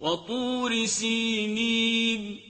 وطور سينين.